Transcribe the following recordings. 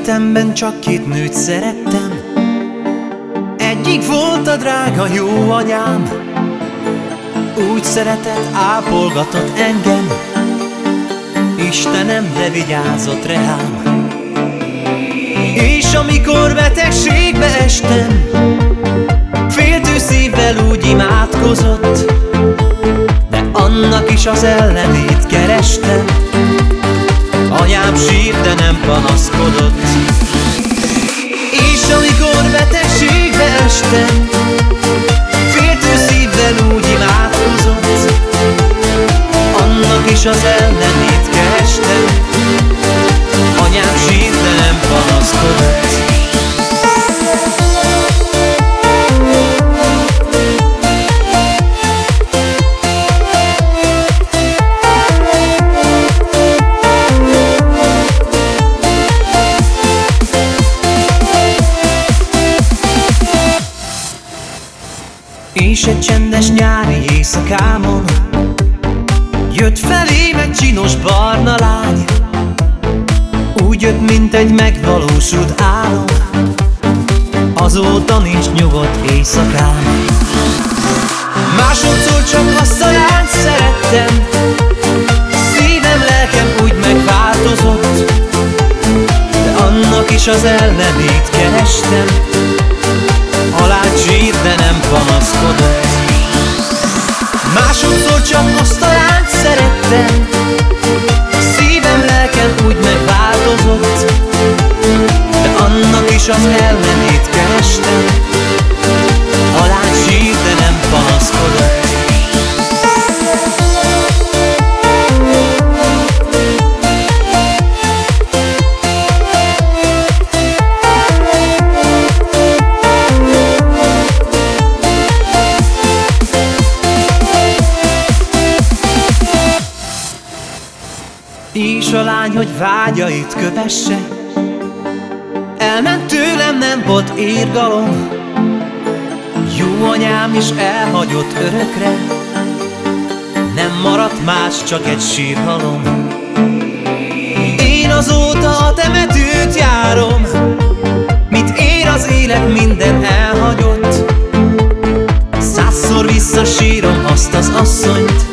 Életemben csak két nőt szerettem. Egyik volt a drága jó anyám. Úgy szeretett, ápolgatott engem. Istenem, de vigyázott rám. És amikor betegségbe estem Féltő szívvel úgy imádkozott De annak is az ellenét kerestem Anyám sír, de nem panaszkodott. És amikor betegségbe estem És egy csendes nyári éjszakámon Jött felém egy csinos barna lány. Úgy jött, mint egy megvalósult álom. Azóta nincs nyugodt éjszakám. Másodszor csak azt a lányt szerettem. Szívem, lelkem úgy megváltozott. De annak is az ellenét kerestem panaszkodott És a lány, hogy vágyait kövesse. Elment tőlem, nem volt írgalom. Jó anyám is elhagyott örökre. Nem maradt más, csak egy sírhalom. Én azóta a temetőt járom. Mit ér az élet, minden elhagyott? Százszor visszasírom azt az asszonyt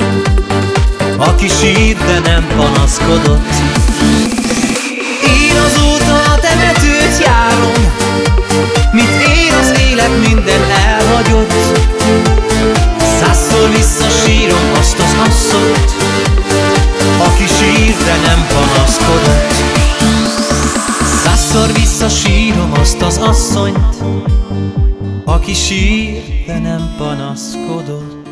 aki sír, de nem panaszkodott. Én azóta a temetőt járom Mit ér az élet, minden elhagyott. Százszor visszasírom azt az asszonyt Aki sír, de nem panaszkodott. Százszor visszasírom azt az asszonyt Aki sír, de nem panaszkodott